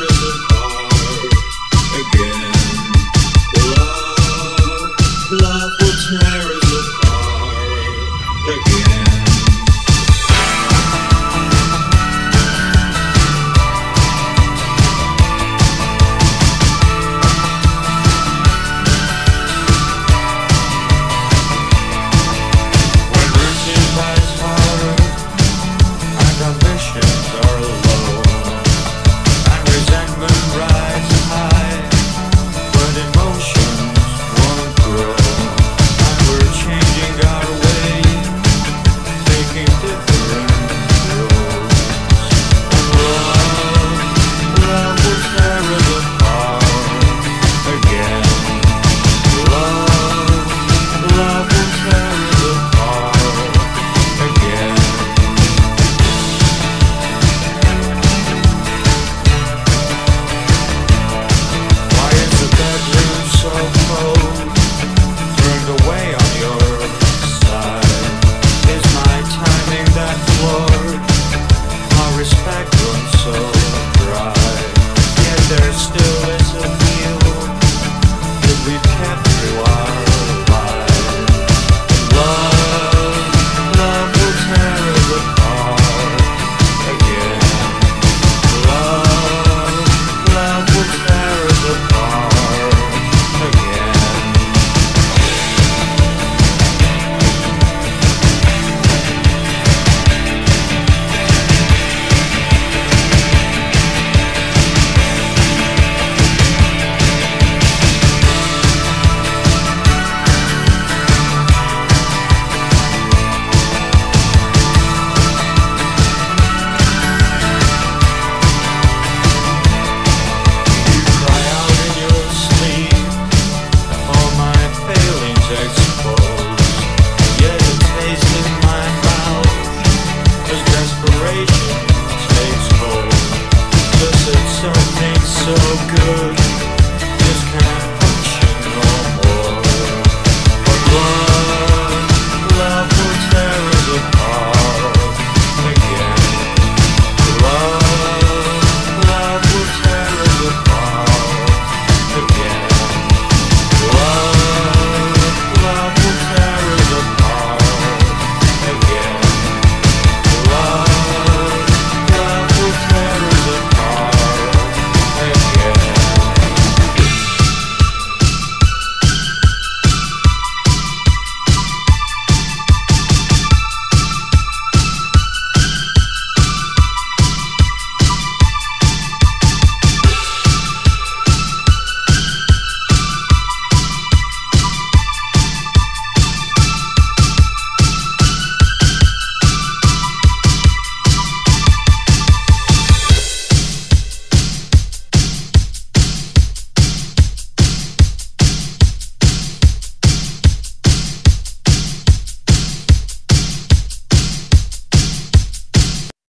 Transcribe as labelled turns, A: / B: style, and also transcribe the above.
A: materialism.